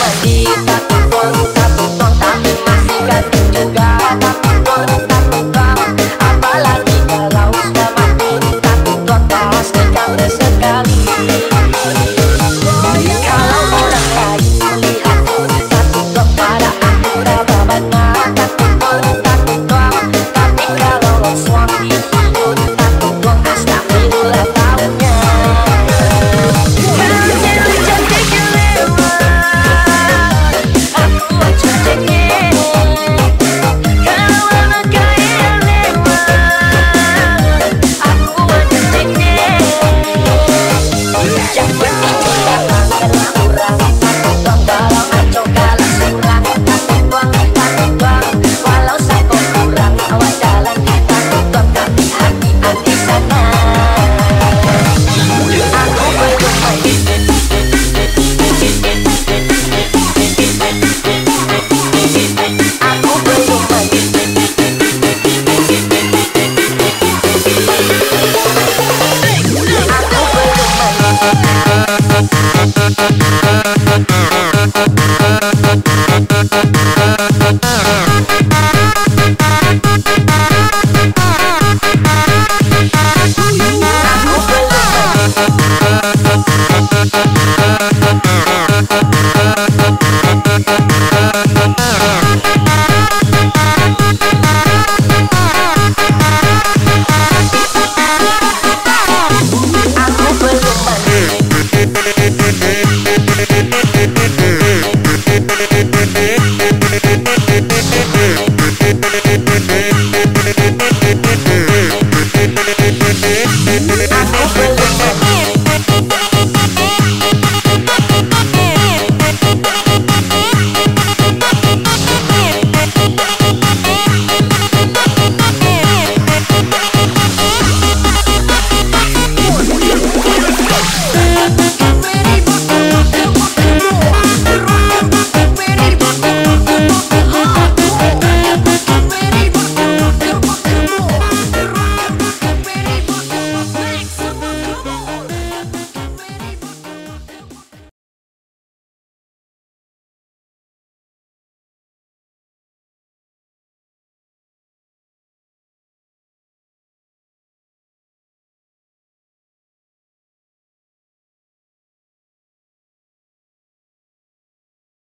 Maldita